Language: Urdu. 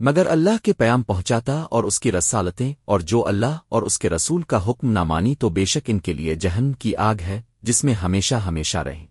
مگر اللہ کے پیام پہنچاتا اور اس کی رسالتیں اور جو اللہ اور اس کے رسول کا حکم نہ مانی تو بے شک ان کے لیے جہن کی آگ ہے جس میں ہمیشہ ہمیشہ رہیں۔